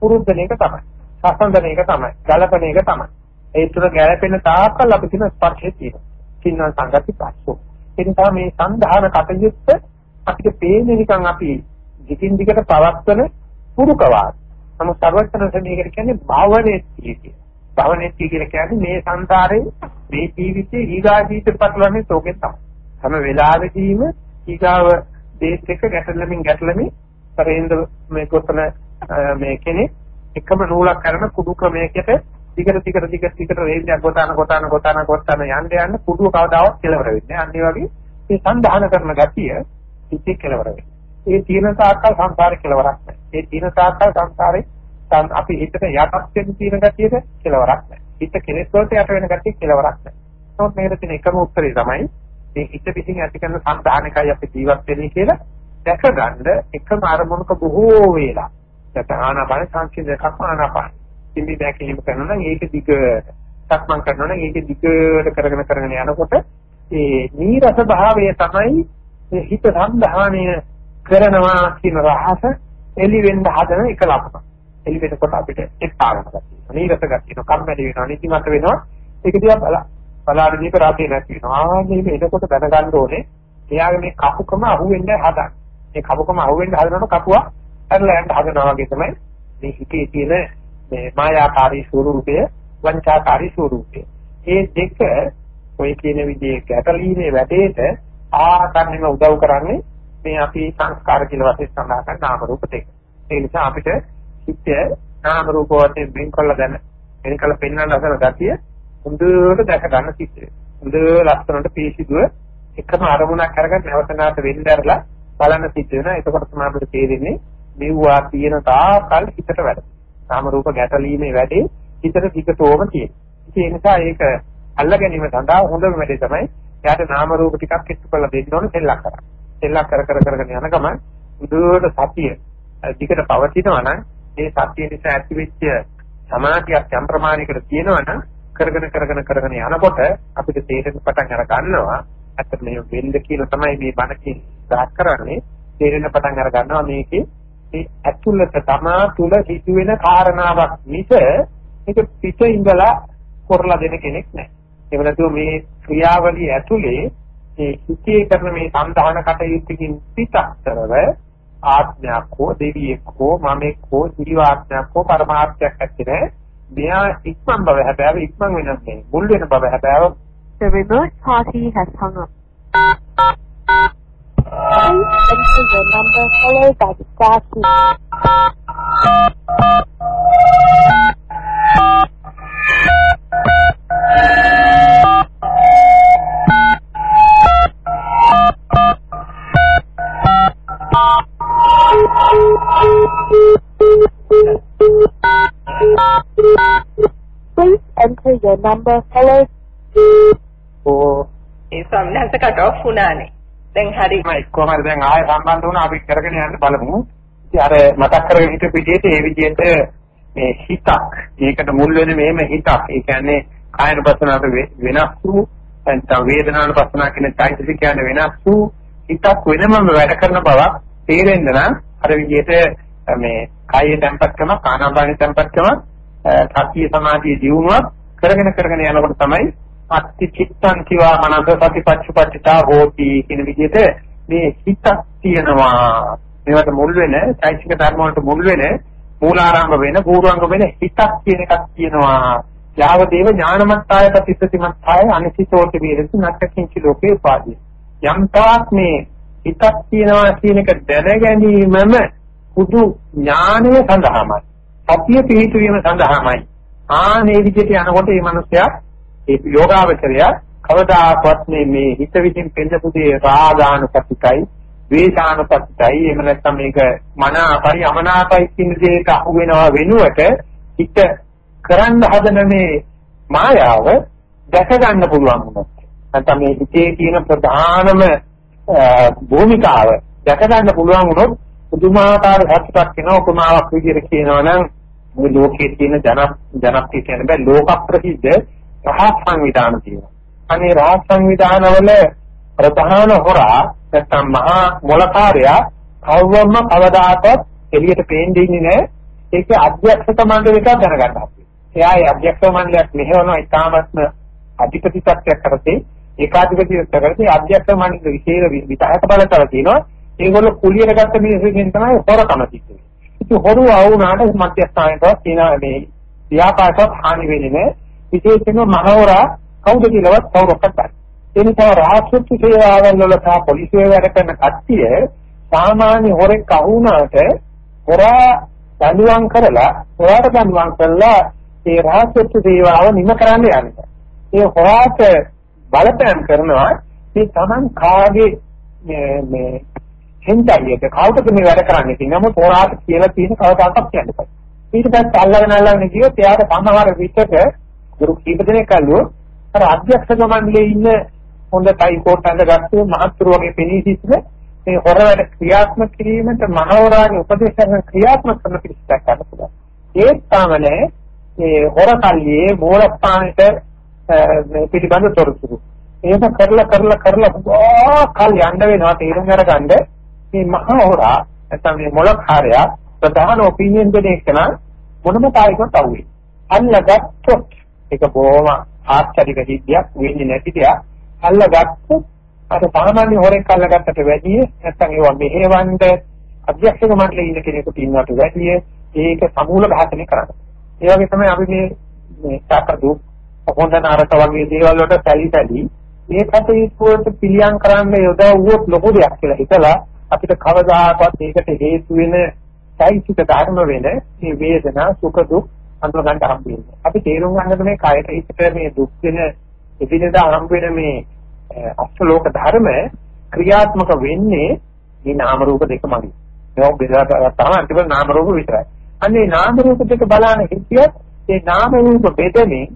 පුරුද්දන එක තමයි. සසඳන එක තමයි. ගලපන එක තමයි. ඒ තුන ගැලපෙන තාක්කල් අපි කියන ස්පර්ශය තියෙනවා. කින්න සංගති පස්සෝ. ඒ නිසා මේ සංධාන කටයුත්ත අපිට පේන්නේ නිකන් අපි දිගින් දිගට පවත්වන පුරුකවාද. නමුත් සර්වඥ මේකට කියන්නේ භවනෙත්තිය කියලා. භවනෙත්තිය කියලා කියන්නේ මේ සංසාරේ මේ ජීවිතේ ඊගා ජීවිතේ පටලන්නේ තෝකෙන් තමයි. හැම වෙලාවෙදීම ඊගාව දේශ එක ගැටලමින් ගැටලමින් පරේන්ද මේ කොතන මේ කෙනෙක් එකම නූලක් කරන කුඩු ක්‍රමයකට ටිකට ටිකට ටිකට ටිකට රේන්ජයක් ගොතන ගොතන ගොතන ගොතන යන්න යන්න කුඩුව කවදාවත් කෙලවර වෙන්නේ නැහැ. අන්න වගේ මේ සංධාන කරන ගතිය ඉති කෙලවර වෙන්නේ. ඒ තීන තාක්කල් සංසාරේ කෙලවරක් නැහැ. ඒ තීන තාක්කල් සංසාරේ අපි හිතට යටත් වෙන තීන ගතියට කෙලවරක් නැහැ. හිත කෙලෙස් වලට යට වෙන ගතිය කෙලවරක් නැහැ. නමුත් මේකට තියෙන එකම උත්තරේ තමයි මේ හිත පිටින් ඇති කරන සංධානකයි අපි ජීවත් වෙන්නේ කියලා දැකගන්න එකම අරමුණක බොහෝ වේලා නැත්නම් ආනාපාන සංසිඳ දෙකක්ම ආනාපාන. ඉන්දි දැකීම කරනවා නම් ඒක දිග සක්මන් කරනවා නම් ඒක දිගට කරගෙන කරගෙන යනකොට ඒ නීරස භාවය තමයි හිත සම්ධානය කරනවා කියන රහස එලි වෙන්න හදන එක ලක්ෂණ. එලි වෙනකොට අපිට එක්තාවන ගතිය. නීරස ගතිය, කම්මැලි වෙනවා, නිදිමත වෙනවා. ඒක දිහා බලා බලාගෙන දීප රාතේ නැති වෙනවා. ආන්නේ මේ එනකොට දැනගන්න ඕනේ එයාගේ මේ කපුකම අහුවෙන්නේ හදන්න. මේ කපුකම අහුවෙන්න හදනකොට කපුවා ඇරලා යන්න හදනවා වගේ තමයි මේ හිතේ තියෙන මේ මායාකාරී ස්වරූපය, වංචාකාරී ස්වරූපය. මේ දෙක ඔය කියන විදිහේ ගැටලීමේ වැඩේට ආකන්නෙම උදව් කරන්නේ මේ අපි සංස්කාර කියලා වශයෙන් සඳහන් කරන නාම රූප දෙක. ඒ නිසා අපිට හිත නාම රූප වශයෙන් වෙන්කොල්ල දැන වෙන්කල පෙන්වන්න හදන ගතිය හොඳට දැක ගන්න සිද්ධ වෙනවා. හොඳ ලස්සනට පීසිදුව එකම අරමුණක් අරගෙන නැවත නැවත වෙන්නදරලා බලන්න සිද්ධ වෙනවා. එතකොට තමයි අපිට තේරෙන්නේ මෙව්වා තියෙන තාකල් හිතට වැඩ. නාම රූප ගැටලීමේ වැඩේ හිතට විකතෝම තියෙන. ඒ නිසා ඒක අල්ල ගැනීම සඳහා හොඳම වැඩේ තමයි එයාට නාම රූප ටිකක් එක්ක කරලා දෙන්න ඕනේ සෙල්ලම් කරන්න. සෙල්ලම් කර කර කරගෙන යන ගමන් උදුවට සතිය දිගට පවතිනවා නම් ඒ සතිය නිසා ඇතිවෙච්ච සමාධියක් යම් ප්‍රමාණයකට තියෙනවා නම් කරගෙන කරගෙන කරගෙන යනකොට අපිට තේරෙන්න පටන් අර ගන්නවා. අතට මේ වෙන්න කියලා තමයි මේ බණ කියන කරන්නේ. තේරෙන්න පටන් අර ගන්නවා මේකේ. ඒ ඇතුළත තමා තුල සිදුවෙන කාරණාවක් මිස මේක පිට ඉඳලා කරලා දෙන කෙනෙක් නැහැ. ඒ වෙනතුව මේ ක්‍රියාවලිය ඇතුලේ මේ හිතේ කරන මේ සම්ධාන කටයුත්තකින් පිටස්තරව ආත්මයක් හෝ දෙවියෙක් හෝ මමෙක් හෝ ජීවාත්මයක් හෝ පරමාර්ථයක් ඇත්තේ මෙයා ඉක්මන් බව හැබැයි ඉක්මන් වෙනන්නේ මුල් වෙන බව හැබැයි The remote party has hung up. Please enter your number followed by the star key. Number followed. ඕ ඒ සම්නහස කට් ඔෆ් වුණානේ. දැන් හරි. කොහමද දැන් ආයෙ සම්බන්ධ වුණා අපි කරගෙන යන්න බලමු. ඉතින් අර මතක් කරගෙන හිටපු විදිහට ඒ විදිහට මේ හිතක් ඒකට මුල් වෙන මේම හිතක්. ඒ කියන්නේ කායන පස්සනාවට වෙනස් වූ නැත්නම් වේදනාන පස්සනා කියන চৈতසික කියන්නේ වෙනස් වූ හිතක් වෙනමම වැඩ කරන බව තේරෙන්න නම් අර විදිහට මේ කායේ tempatකම කානාපාන tempatකම සතිය සමාධිය දියුණුවක් කරගෙන කරගෙන යනකොට තමයි අත්ති චිත්තං කිවා මනස සතිපච්චපච්චතා හෝති කියන විදිහට මේ හිතක් තියෙනවා. මේවට මුල් වෙන චෛතසික ධර්ම වලට මුල් වෙන මූලාරම්භ වෙන පූර්වාංග වෙන හිතක් කියන එකක් තියෙනවා. යාව දේව ඥානමත්තාය ප්‍රතිපතිමත්තාය අනිසිතෝති වේරති නත්තකින්චි ලෝකේ උපාදී. යම් තාක් මේ හිතක් තියෙනවා කියන එක දැන ගැනීමම පුදු ඥානය සඳහාමයි. සතිය පිහිටුවීම සඳහාමයි. ආනේ විදිහට යනකොට මේ මිනිස්සයා ඒ යෝගාවචරය කවදාකවත් මේ මේ හිත විසින් පෙන්නපු දේ රාගානුපතිකයි, ද්වේෂානුපතිකයි, එහෙම නැත්නම් මේක මනාපයි අමනාපයි කියන දෙයක අහු වෙනවා වෙනුවට හිත කරන්න හදන මේ මායාව දැක ගන්න පුළුවන් වුණොත්. නැත්නම් මේ හිතේ තියෙන ප්‍රධානම භූමිකාව දැක ගන්න පුළුවන් වුණොත් පුදුමාකාර සතුටක් වෙන උපමාවක් විදිහට කියනවා නම් මේ ලෝකයේ තියෙන ජන ජනප්‍රිය කියන බෑ ලෝක ප්‍රසිද්ධ රහස් සංවිධාන තියෙනවා. අනේ රහස් සංවිධානවල ප්‍රධාන හොරා නැත්නම් මහා මොලකාරයා කවවම කවදාකවත් එළියට පේන්නේ නැහැ. ඒක අධ්‍යක්ෂක මණ්ඩලයක දැනගන්න අපි. එයා ඒ අධ්‍යක්ෂක මණ්ඩලයක් මෙහෙවන ඉතාමත්ම අධිපති තත්ත්වයක් කරතේ ඒකාධිපතිත්වයක් කරතේ අධ්‍යක්ෂක මණ්ඩල විශේෂ විතහක බලතල තියෙනවා. ඒගොල්ලෝ කුලියට ගත්ත මිනිස්සුන්ගෙන් තමයි හොරකම සිද්ධ වෙන්නේ. ඉතින් හොරුව වුණාට මධ්‍යස්ථානයටවත් කියන මේ ව්‍යාපාරات හානි වෙන්නේ නැහැ. විශේෂයෙන්ම මහවරා කවුද කියලාවත් කවුරක්වත් දන්නේ. ඒ නිසා රාජ්‍යත්ව සේවාවල් වල සහ පොලිසිය වැඩ කරන කට්ටිය සාමාන්‍ය හොරෙක් අහුණාට හොරා දඬුවම් කරලා හොරාට දඬුවම් කරලා ඒ රහසත්ව සේවාව නිම කරන්න යන්නේ. ඒ හොරාට බලපෑම් කරනවා මේ Taman කාගේ මේ මේ හෙන්දයියක කවුද මේ වැඩ කරන්නේ කියන නමුත් හොරාට කියලා තියෙන කවදාකවත් කියන්න බෑ. ඊට පස්සේ අල්ලගෙන අල්ලගෙන ගියොත් එයාට සමහර විටක ගුරු කීප දෙනෙක් අල්ලුවොත් අර අධ්‍යක්ෂක මණ්ඩලයේ ඉන්න හොඳ ටයි කෝට් අඳගත්තු මහත්තුරු වගේ පෙනී සිටින මේ හොර වැඩ ක්‍රියාත්මක කිරීමට මහවරාගේ උපදේශන ක්‍රියාත්මක කරන පිළිස්සක් ගන්න පුළුවන්. ඒත් තාමනේ මේ හොර කල්ලියේ මූලස්ථානෙට මේ පිළිබඳ තොරතුරු. ඒක කරලා කරලා කරලා කල් යන්න වෙනවා තීරණ අරගන්න මේ මහා හොරා නැත්නම් මේ මොලකාරයා ප්‍රධාන ඔපිනියන් දෙන එක නම් මොනම තායකවත් අහුවේ. අල්ලගත්තොත් ඒක බොහොම ආශ්චර්යක සිද්ධියක් වෙන්නේ නැති දෙයක්. අල්ලගත්තොත් අර සාමාන්‍ය හොරෙක් අල්ලගත්තට වැඩිය නැත්නම් ඒවා මෙහෙවන්න අධ්‍යක්ෂක මණ්ඩලයේ ඉන්න කෙනෙකුට ඉන්නවට වැඩිය ඒක සමූල ඝාතනය කරනවා. ඒ වගේ තමයි අපි මේ මේ සාකදු හොඳ නරක වගේ දේවල් වලට සැලි සැලි මේ කටයුතු පිළියම් කරන්න යොදවුවොත් ලොකු දෙයක් කියලා හිතලා අපිට කවදාකවත් ඒකට හේතු වෙන සයිසික ධර්ම වෙන මේ වේදනා සුඛ දුක් අඳුර ගන්න හම්බෙන්නේ. අපි තේරුම් ගන්නද මේ කයට හිතට මේ දුක් වෙන එදිනෙදා හම්බ වෙන මේ අෂ්ටලෝක ධර්ම ක්‍රියාත්මක වෙන්නේ මේ නාම රූප දෙක මගින්. ඒක බෙදලා තමයි අන්තිම නාම රූප විතරයි. අන්නේ නාම රූප දෙක බලන හිතියත් ඒ නාම රූප බෙදෙන්නේ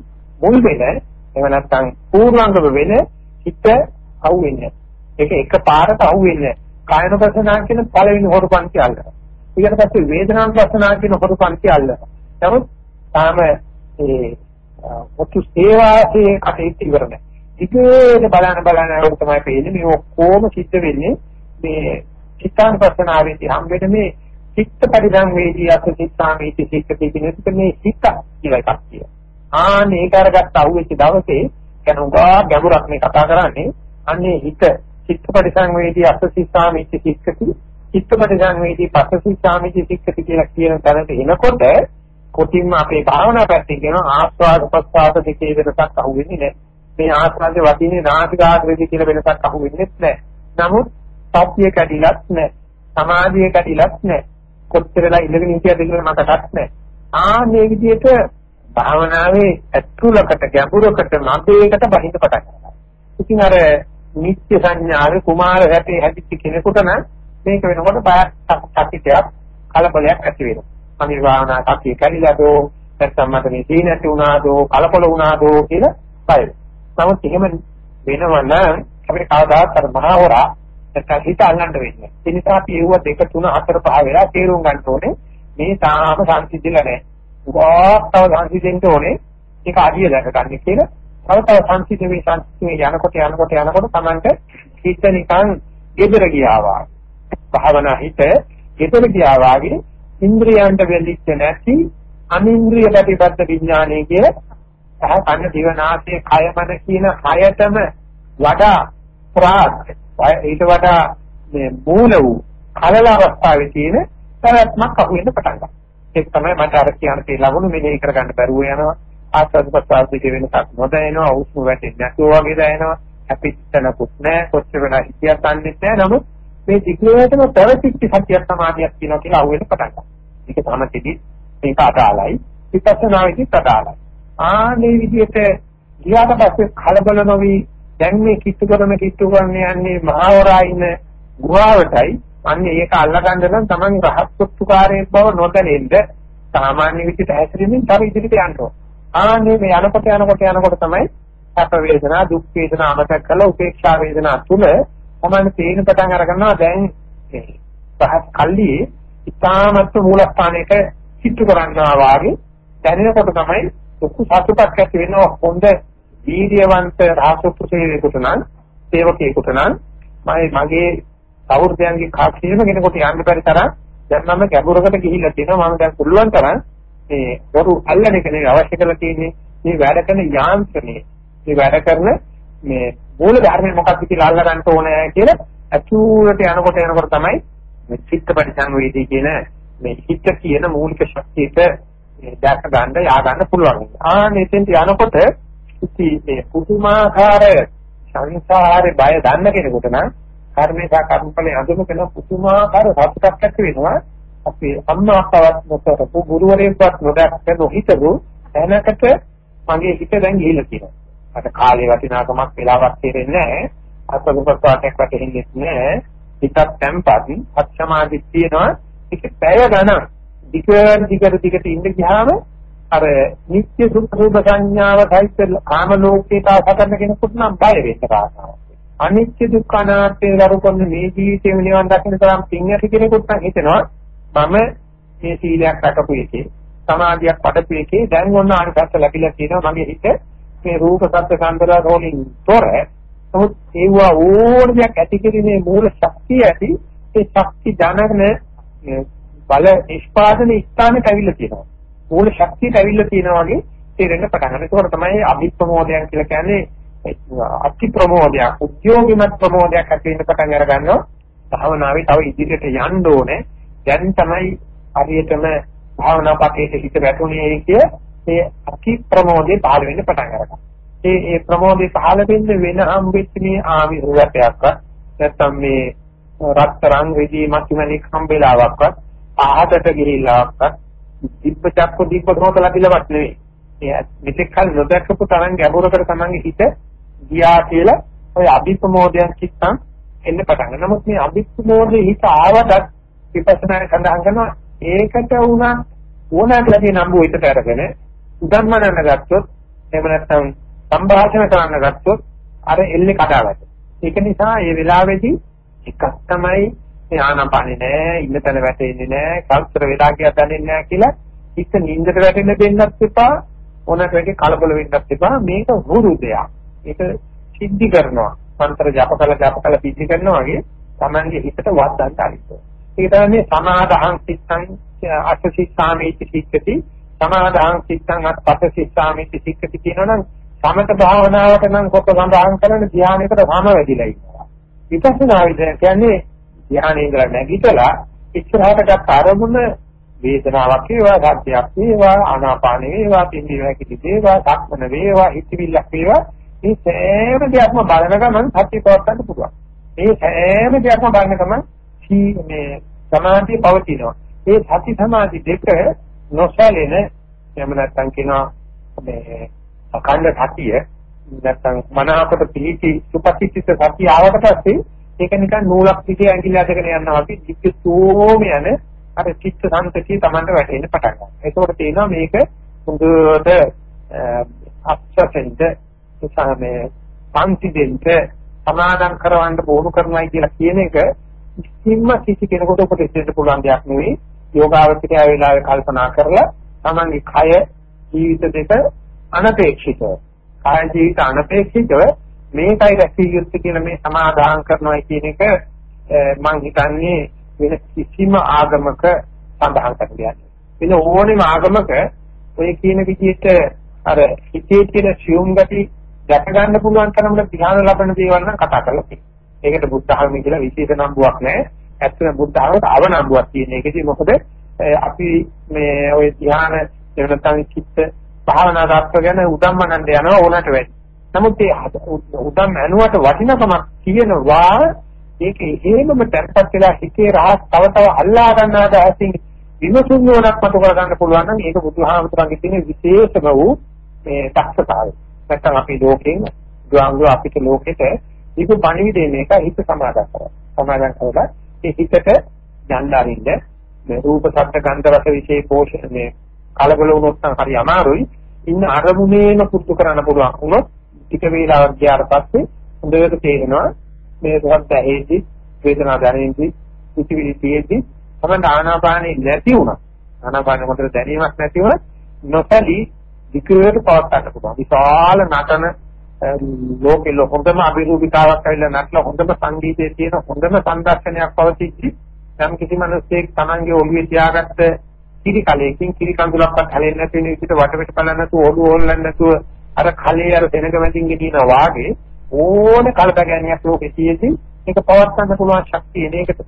මුල් වෙන එහෙම නැත්නම් පූර්වාංගම වෙන හිත අහුවෙන්නේ. ඒක එක පාරට අහුවෙන්නේ. කායනපසනා කියන පළවෙනි හොරුපන්ති අල්ලනවා. ඊට පස්සේ වේදනානුපසනා කියන හොරුපන්ති අල්ලනවා. නමුත් තාම ඒ මුතු සේවාවේ කටයුතු ඉවර නැහැ. ඉතින් බලන බලන අර තමයි පේන්නේ මේ ඔක්කොම සිද්ධ වෙන්නේ මේ චිත්තානුපස්සනාවේදී හම් වෙන මේ චිත්ත පරිසංවේදී අස චිත්තාමීති සික්කති කියන එක මේ සිත කියලා එකක් කියනවා. ආ මේක අරගත්ත අහුවෙච්ච දවසේ කනුගා ගැඹුරක් මේ කතා කරන්නේ අන්නේ හිත චිත්ත පරිසංවේදී අස චිත්තාමීති සික්කති චිත්ත පරිසංවේදී පස චිත්තාමීති සික්කති කියලා කියන තැනට එනකොට කොටින්ම අපේ භාවනා පැත්තෙන් කියන ආස්වාද ප්‍රස්වාද දෙකේ වෙනසක් අහුවෙන්නේ නැහැ. මේ ආස්වාදයේ වදිනේ නාසිකාග්‍රේදී කියලා වෙනසක් අහුවෙන්නේ නැහැ. නමුත් සත්‍ය කැඩිලත් නැහැ. සමාධිය කැඩිලත් නැහැ. කොච්චරලා ඉඳගෙන හිටියද කියලා මතකත් නැහැ. ආ මේ විදිහට භාවනාවේ ඇතුළකට ගැඹුරකට මැදයකට බහිඳ පටන් ගන්නවා. ඉතින් අර නිත්‍ය සංඥාවේ කුමාර හැටේ හැදිච්ච කෙනෙකුට නම් මේක වෙනකොට බයක් සතිතයක් කලබලයක් ඇති වෙනවා. අනිත් භාවනා සතිය කැඩිලාදෝ නැත්නම් මට මේ සීනට උනාදෝ කලබල උනාදෝ කියලා බය නමුත් එහෙම වෙනවනම් අපිට කවදාවත් අර මහවරා නැත්නම් හිත අල්ලන්න වෙන්නේ. ඒ නිසා අපි ඒව දෙක තුන හතර පහ වෙලා තේරුම් ගන්න ඕනේ මේ තාම සංසිද්ධිලා නැහැ. උගාස්තව සංසිද්ධෙන්න ඕනේ ඒක අඩිය දැක ගන්න කියලා. තව තව සංසිද්ධ මේ සංසිද්ධිය යනකොට යනකොට යනකොට Tamanට හිත නිකන් ගෙදර ගියා වාගේ. භාවනා හිත ගෙදර ගියා වාගේ ඉන්ද්‍රියයන්ට වෙලිච්ච නැති අනින්ද්‍රිය ප්‍රතිපද විඥානය කිය සහ කන දිව නාසය කය මන කියන හයතම වඩා ප්‍රාත් ඊට වඩා මේ මූල වූ කලල අවස්ථාවේ තියෙන පැවැත්මක් අහු වෙන්න පටන් ගන්නවා. ඒක තමයි මට අර කියන්න තියෙන ලකුණු මෙනෙහි කරගන්න බැරුව යනවා. ආස්වාද ප්‍රසආද දෙක වෙනසක් නොදැනෙනවා. උස්ම වැටෙන්නේ නැතුව වගේ දැනෙනවා. හැපිච්චනකුත් නැහැ. කොච්චර වෙනා හිතියක් තන්නේ නැහැ. නමුත් මේ ධිකේතම පැවතිච්ච සත්‍ය සමාධියක් තියෙනවා කියලා අහුවෙන්න පටන් ගන්නවා. ඒක සමතෙදි මේක අදාළයි. විපස්සනාවේදී අදාළයි. ආනේ විදිහට ගියාට පස්සේ කලබල නොවි දැන් මේ කිට්ටු කරන කිට්ටු කරන යන්නේ මහවරා ඉන්න ගුහාවටයි අන්නේ ඒක අල්ලගන්න නම් Taman රහත් සුත්තුකාරයෙක් බව නොදැනෙන්න සාමාන්‍ය විදිහට හැසිරෙමින් තව ඉදිරියට යන්න ඕන. ආන්නේ මේ යනකොට යනකොට යනකොට තමයි සැප වේදනා දුක් වේදනා අමතක කරලා උපේක්ෂා වේදනා තුල තමයි තේින පටන් අරගන්නවා. දැන් මේ පහත් කල්ලි ඉතාමත් මූලස්ථානයක සිද්ධ කරන්නවා වාගේ දැනෙනකොට තමයි ලොකු සතුටක් ඇති වෙනවා. හොඳ වීර්යවන්ත රාසුප්පු සේවකෙකුට නම් සේවකයෙකුට නම් මම මගේ සෞර්ධයන්ගේ කාක්ෂේම කෙනෙකුට යන්න බැරි තරම් දැන් මම ගැඹුරකට ගිහිල්ලා තියෙනවා. මම දැන් පුළුවන් තරම් මේ වරු අල්ලන එක නෙවෙයි අවශ්‍ය කරලා තියෙන්නේ මේ වැඩ කරන යාන්ත්‍රණය මේ වැඩ කරන මේ මූල ධර්මය මොකක්ද කියලා අල්ල ගන්න ඕනේ කියලා අචූරට යනකොට යනකොට තමයි මේ චිත්ත පරිසංවේදී කියන මේ හිත කියන මූලික ශක්තියට දැක ගන්න යා ගන්න පුළුවන්. ආ මෙතෙන්ට යනකොට ඉති මේ පුදුමාකාර සංසාරේ බය දන්න කෙනෙකුට නම් කර්මේ සහ කර්මඵලයේ අඳුනගෙන පුදුමාකාර සතුටක් ඇති වෙනවා. අපි අම්මාපවත් නොකරපු ගුරුවරයෙක්වත් නොදැක්ක නොහිතපු දැනකට මගේ හිත දැන් ගිහිල්ලා තියෙනවා. අර කාලේ වටිනාකමක් වෙලාවක් තේරෙන්නේ නැහැ. අත්පොතක් වැටෙන්නේ නැහැ. හිතක් තැම්පත් අත්සමාධි තියෙනවා. ඒක පැය ගණන් දිගට දිගට දිගට ඉන්න ගියාම අර නිත්‍ය සුඛ සුභ සංඥාව සහිත කාම ලෝකයට ආසකරන කෙනෙකුට නම් බය වෙන්න කාරණාවක්. අනිත්‍ය දුක්ඛ අනාත්මය දරු කරන මේ ජීවිතේ නිවන් දකින්න තරම් පින් ඇති කෙනෙකුට නම් හිතෙනවා මම මේ සීලයක් රැකපු එකේ සමාධියක් පඩපු එකේ. දැන් ඔන්න ආනිසත්ත ලැබිලා තියෙනවා මගේ හිත. මේ රූප සත්‍ය සම්පදා වලින් තොර. නමුත් ඒවා ඕන දෙයක් ඇති කිරීමේ මූල ශක්තිය ඇති. ඒ ශක්ති දැනගෙන බල නිෂ්පාදන ස්ථානට ඇවිල්ලා තියෙනවා. මූල ශක්තියට ඇවිල්ලා තියෙනවා වගේ තේරෙන්න පටන් ගන්නවා. ඒකෝර තමයි අභිප්‍රමෝදයන් කියලා කියන්නේ. අති ප්‍රමෝදයක් උද්‍යෝගිමත් ප්‍රමෝදයක් ඇති වෙන පටන් අර ගන්නවා භාවනාවේ තව ඉදිරියට යන්න ඕනේ. දැන් තමයි හරියටම භාවනා පතේට හිත වැටුනේ කිය ඒ අති ප්‍රමෝදේ පහළ වෙන්න පටන් ගන්නවා. ඒ ඒ ප්‍රමෝදේ පහළ වෙන්නේ වෙන හම්බෙච්ච මේ ආවි රූපයක්වත් නැත්නම් මේ රත්තරන් රෙදි මැතිමණික් හම්බෙලාවක්වත් ආහතට ගිහිල්ලාවක්වත් දිබ්බ චක්ක දිබ්බ ග්‍රෝත ලැබිලවත් නෙවෙයි. ඒ මෙතෙක් කල නොදැකපු තරම් ගැඹුරකට තමන්ගේ හිත ගියා කියලා ඔය අභිප්‍රමෝදයන් කිත්තම් එන්න පටන් ගන්නවා. නමුත් මේ අභිප්‍රමෝදේ හිත ආවටත් විපස්සනා සඳහන් කරනවා ඒකට උනා ඕනෑ කියලා තියෙන නම්බු හිතට අරගෙන උදම්මනන්න ගත්තොත් එහෙම නැත්නම් සංഭാෂණ කරන්න ගත්තොත් අර එල්ලේ කඩාවැටෙන. ඒක නිසා මේ වෙලාවේදී එකක් තමයි මේ ආනපානේ නෑ ඉන්න තැන වැටෙන්නේ නෑ කල්තර වෙලා කියලා දැනෙන්නේ නෑ කියලා හිත නින්දට වැටෙන්න දෙන්නත් එපා ඕනකට වැඩි කලබල වෙන්නත් එපා මේක වෘරුදයක්. ඒක සිද්ධි කරනවා. මන්ත්‍ර ජප කළ ජප කළ සිද්ධි කරනවා වගේ Tamange හිතට වද්දන්න අරිනවා. ඒක තමයි මේ සමාදාහං සිත්තං අසසිස්සාමීති සික්කති. සමාදාහං සිත්තං අසසිස්සාමීති සික්කති කියනවනම් සමත භාවනාවට නම් කොට සඳහන් කරන ධානයකට සම වැඩිලා ඉන්නවා. විපස්සනා විද්‍යාව කියන්නේ ධානයේ ඉඳලා නැගිටලා ඉස්සරහට ගත්ත අරමුණ වේදනාවක් වේවා සත්‍යයක් වේවා ආනාපාන වේවා පිම්බි වැකිලි වේවා සක්මන වේවා හිතවිල්ලක් වේවා. මේ සෑම දෙයක්ම බලන ගමන් සත්‍ය පවත්වන්න පුළුවන්. මේ සෑම දෙයක්ම බලන ගමන් මේ සමාධිය පවතිනවා. ඒ සති සමාධි දෙක නොසැලෙන එහෙම නැත්නම් කියනවා මේ අඛණ්ඩ සතිය නැත්නම් මනහකට පිළිටි සුපතිච්ච සතිය ආවට පස්සේ ඒක නිකන් නූලක් පිටේ ඇඟිලි අදගෙන යනවා වගේ චිත්තෝම යන අර චිත්ත සංතතිය Tamanට වැටෙන්න පටන් ගන්නවා. ඒකෝට තේනවා මේක හොඳට අක්ෂරෙන්ද සාමේ පන්තිදෙන්ට සමාදම් කරවන්න බෝරු කරනවායි කියලා කියන එක කිසිම කිසි කෙනෙකුට උපදෙස් දෙන්න පුළුවන් දෙයක් නෙවෙයි. යෝගාවචරය වෙලාවේ කල්පනා කරලා තමන්ගේ කය ජීවිත දෙක අනපේක්ෂිතව කාය ජීවිත අනපේක්ෂිතව මේකයි රැකිය යුත්තේ කියලා මේ සමාදාන් කරනවා කියන එක මම හිතන්නේ වෙන කිසිම ආගමක සඳහන් කරන්නේ වෙන ඕනෙම ආගමක ඔය කියන විදිහට අර හිතේ තියෙන සියුම් ගති දැක ගන්න පුළුවන් තරමට ධ්‍යාන ලබන දේවල් නම් කතා කරලා තියෙනවා. ඒකට බුද්ධ ධර්මය කියලා විශේෂ නම්බුවක් නැහැ. ඇත්තටම බුද්ධ ධර්මයට අවනම්බුවක් තියෙන. ඒකදී මොකද අපි මේ ওই ධ්‍යාන එවනතන් චිත්ත භාවනා දාස්ස ගැන උදම්මනන්ද යනවා ඕනට වැඩි. නමුත් ඒ උදම් ඇනුවට වටිනකමක් තියෙනවා ඒක හේමම තැන්පත් වෙලා හිතේ රහස් තව තව අල්ලා ගන්නා දාසින් විමසුම් නෝනක් මත කර ගන්න පුළුවන් නම් ඒක බුදුහාමුදුරන්ගේ තියෙන විශේෂම වූ මේ දක්ෂතාවය. නැත්තම් අපි ලෝකෙන් ගාංගු අපිට ලෝකෙට ඒක පණිවිඩය මේක හිත සමාදන් කරනවා. සමාදන් කරලා ඒ හිතට යන්න අරින්න මේ රූප ශබ්ද ගන්ධ රස විශේෂ පෝෂණය කලබල වුණොත් නම් හරි අමාරුයි. ඉන්න අරමුණේම පුරුදු කරන්න පුළුවන් වුණොත් ටික වේලාවක් ගියාට පස්සේ හොඳට තේරෙනවා මේ රහත් ඇහිදි වේදනා දැනෙද්දි පිටිවිලි තියෙද්දි තමයි ආනාපානෙ නැති වුණා. ආනාපානෙ මොකද දැනීමක් නැති වුණා නොසලී විකෘත පවත්වාට පුළුවන්. විශාල නටන ලෝකෙ හොඳම අභිරූපිකාවක් ඇවිල්ලා නැත්නම් හොඳම සංගීතයේ තියෙන හොඳම සංදර්ශනයක් පවතිච්චි නම් කිසි මිනිසෙක් Tamange ඔළුවේ තියාගත්ත කිරි කලයකින් කිරි කඳුලක්වත් හැලෙන්නේ නැති වෙන විදිහට වටපිට බලන්න නැතුව ඔළුව ඕල්ලන්නේ නැතුව අර කලයේ අර දෙනක මැදින් ගෙනියන වාගේ ඕන කලබගැනියක් ලෝකෙ තියෙද්දි ඒක පවත්වන්න පුළුවන් ශක්තිය මේකට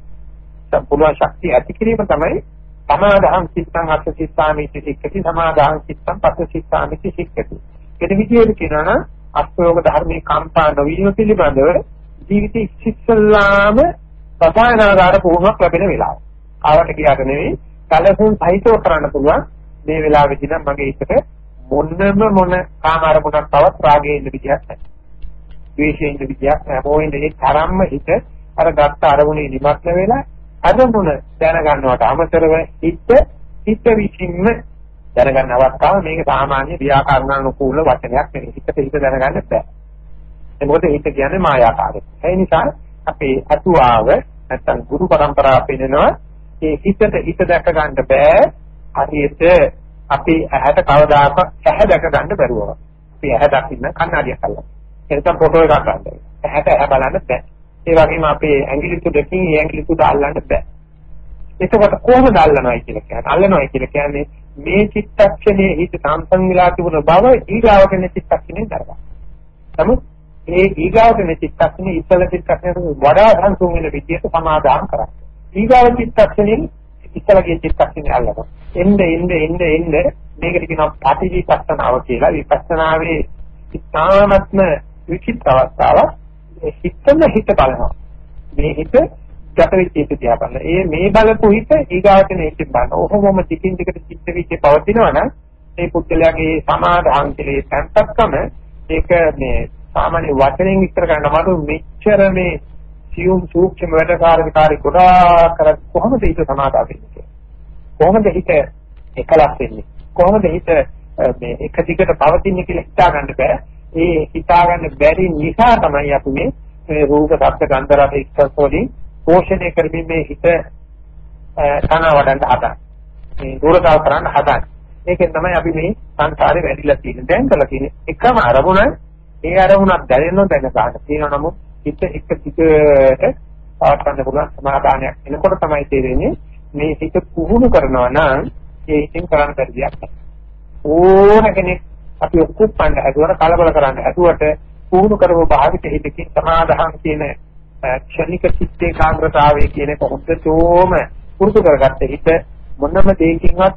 පුළුවන් ශක්තිය ඇති කිරීම තමයි සමාදාහං චිත්තං අස්ස චිත්තාමිති සික්කති සමාදාහං චිත්තං පස්ස චිත්තාමිති සික්කති. ඒ විදිහට කියනවා නම් අස්පයෝග ධර්මයේ කම්පා නොවීම පිළිබඳව ජීවිතේ ඉස්සෙල්ලාම සසයනාගාර පුහුණුවක් ලැබෙන වෙලාව. ආවට කියාට නෙවෙයි, කලසුන් සහිතව කරන්න පුළුවන් මේ වෙලාවේදී නම් මගේ හිතට මොන්නම මොන කාම අරමුණක් තවත් රාගයේ ඉන්න විදියක් නැහැ. ද්වේෂයේ ඉන්න විදියක් නැහැ. මොකෙන්ද ඒ තරම්ම හිත අර ගත්ත අරමුණේ නිමග්න වෙලා අරමුණ දැනගන්නවට අමතරව හිත හිත විසින්ම දැනගන්න අවස්ථාව මේක සාමාන්‍ය ව්‍යාකරණානුකූල වචනයක් නෙවෙයි. හිතට හිත දැනගන්න බෑ. ඒ මොකද හිත කියන්නේ මායාකාරයක්. ඒ නිසා අපේ අතුආව නැත්තම් ගුරු પરම්පරාව පෙන්නනවා ඒ හිතට හිත දැක ගන්න බෑ. හරියට අපි ඇහැට කවදාකවත් ඇහැ දැක ගන්න බැරුව. අපි ඇහැ දකින්න කණ්ණාඩියක් අල්ලනවා. එතන ෆොටෝ එකක් ගන්න. ඇහැට ඇහැ බලන්න බෑ. ඒ වගේම අපේ ඇඟිලි තුඩකින් ඒ ඇඟිලි තුඩ අල්ලන්න බෑ. එතකොට කොහොමද අල්ලනවයි කියලා කියන්නේ? අල්ලනවයි කියලා කියන්නේ මේ චිත්තක්ෂණයේ හිත සම්සං වෙලා තිබුණ බව ඊගාවකනේ චිත්තක්ෂණේ දරගන්න. නමුත් ඒ ඊගාවකනේ චිත්තක්ෂණේ ඉස්සල චිත්තක්ෂණයට වඩා සංසුන් වෙන විදිහට සමාදාන කරා. ඊගාව චිත්තක්ෂණේ ඉස්සලගේ චිත්තක්ෂණේ අල්ලනවා. එnde එnde එnde එnde මේකට කියනවා පටිවිපස්සනාව කියලා. විපස්සනාවේ ඉතාමත්ම විචිත්‍ර අවස්ථාවක්. හිතම හිත බලනවා. මේ හිත ගත වෙච්ච හිත දිහා බලන. ඒ මේ බලපු හිත ඊගාටන හිත බලන. ඔහොමම ටිකින් ටිකට චිත්ත විචේ පවතිනවා නම් මේ පුද්ගලයාගේ සමාධාන් කෙලේ තැන්පත්කම ඒක මේ සාමාන්‍ය වචනෙන් විස්තර කරන්න මතු මෙච්චර මේ සියුම් සූක්ෂම වැඩකාරකාරී ගොඩාක් කර කොහොමද හිත සමාධා වෙන්නේ කොහොමද හිත එකලස් වෙන්නේ කොහොමද හිත මේ එක දිගට පවතින්නේ කියලා හිතා ගන්න බෑ ඒ හිතා ගන්න බැරි නිසා තමයි අපි මේ මේ රූප ශබ්ද ගන්ධ රස ස්පර්ශ වලින් පෝෂණය කරමින් මේ හිත තන වඩන්න හදන්නේ. මේ දුරතාව කරන්න හදන්නේ. ඒකෙන් තමයි අපි මේ සංසාරේ වැඩිලා තියෙන්නේ. දැන් කළා තියෙන්නේ එකම අරමුණ ඒ අරමුණක් දැනෙන්න දැන ගන්න. තියෙනවා නමුත් හිත එක දිගට පවත්වන්න පුළුවන් සමාදානයක් එනකොට තමයි තේරෙන්නේ මේ හිත පුහුණු කරනවා නම් ඒ හිතින් කරන්න බැරි දෙයක් නැහැ. ඕන කෙනෙක් අපි ඔක්කොප්පන්න හැදුවට කලබල කරන්න හැදුවට පුහුණු කරව භාවිත හිතකින් සමාදාහම් කියන ක්ෂණික චිත්ත ඒකාග්‍රතාවය කියන එක හොද්දතෝම පුරුදු කරගත්ත හිත මොනම දෙයකින්වත්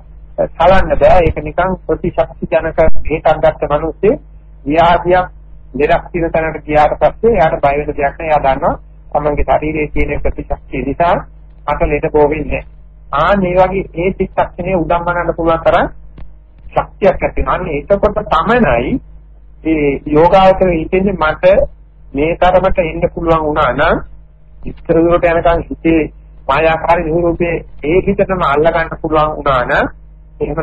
සලන්න බෑ. ඒක නිකන් ප්‍රතිශක්ති ජනක හේතක් ගත්ත මිනිස්සේ ව්‍යාධියක් දෙයක් තියෙන තැනකට ගියාට පස්සේ එයාට බය වෙන දෙයක් නෑ. එයා දන්නවා තමන්ගේ ශරීරයේ තියෙන ප්‍රතිශක්තිය නිසා අත ලෙඩ බෝ වෙන්නේ ආ මේ වගේ ඒ චිත්තක්ෂණයේ උදම්මනන්න පුළුවන් තරම් ශක්තියක් ඇති වෙනවා. අන්න එතකොට තමයි ඒ යෝගාවචරයේ හිතෙන්නේ මට මේ තරමට එන්න පුළුවන් වුණා නම් ඉස්තර දුරට යනකම් හිතේ මායාකාරී නිරූපේ ඒ හිතටම අල්ල ගන්න පුළුවන් වුණා නම් එහෙමනම්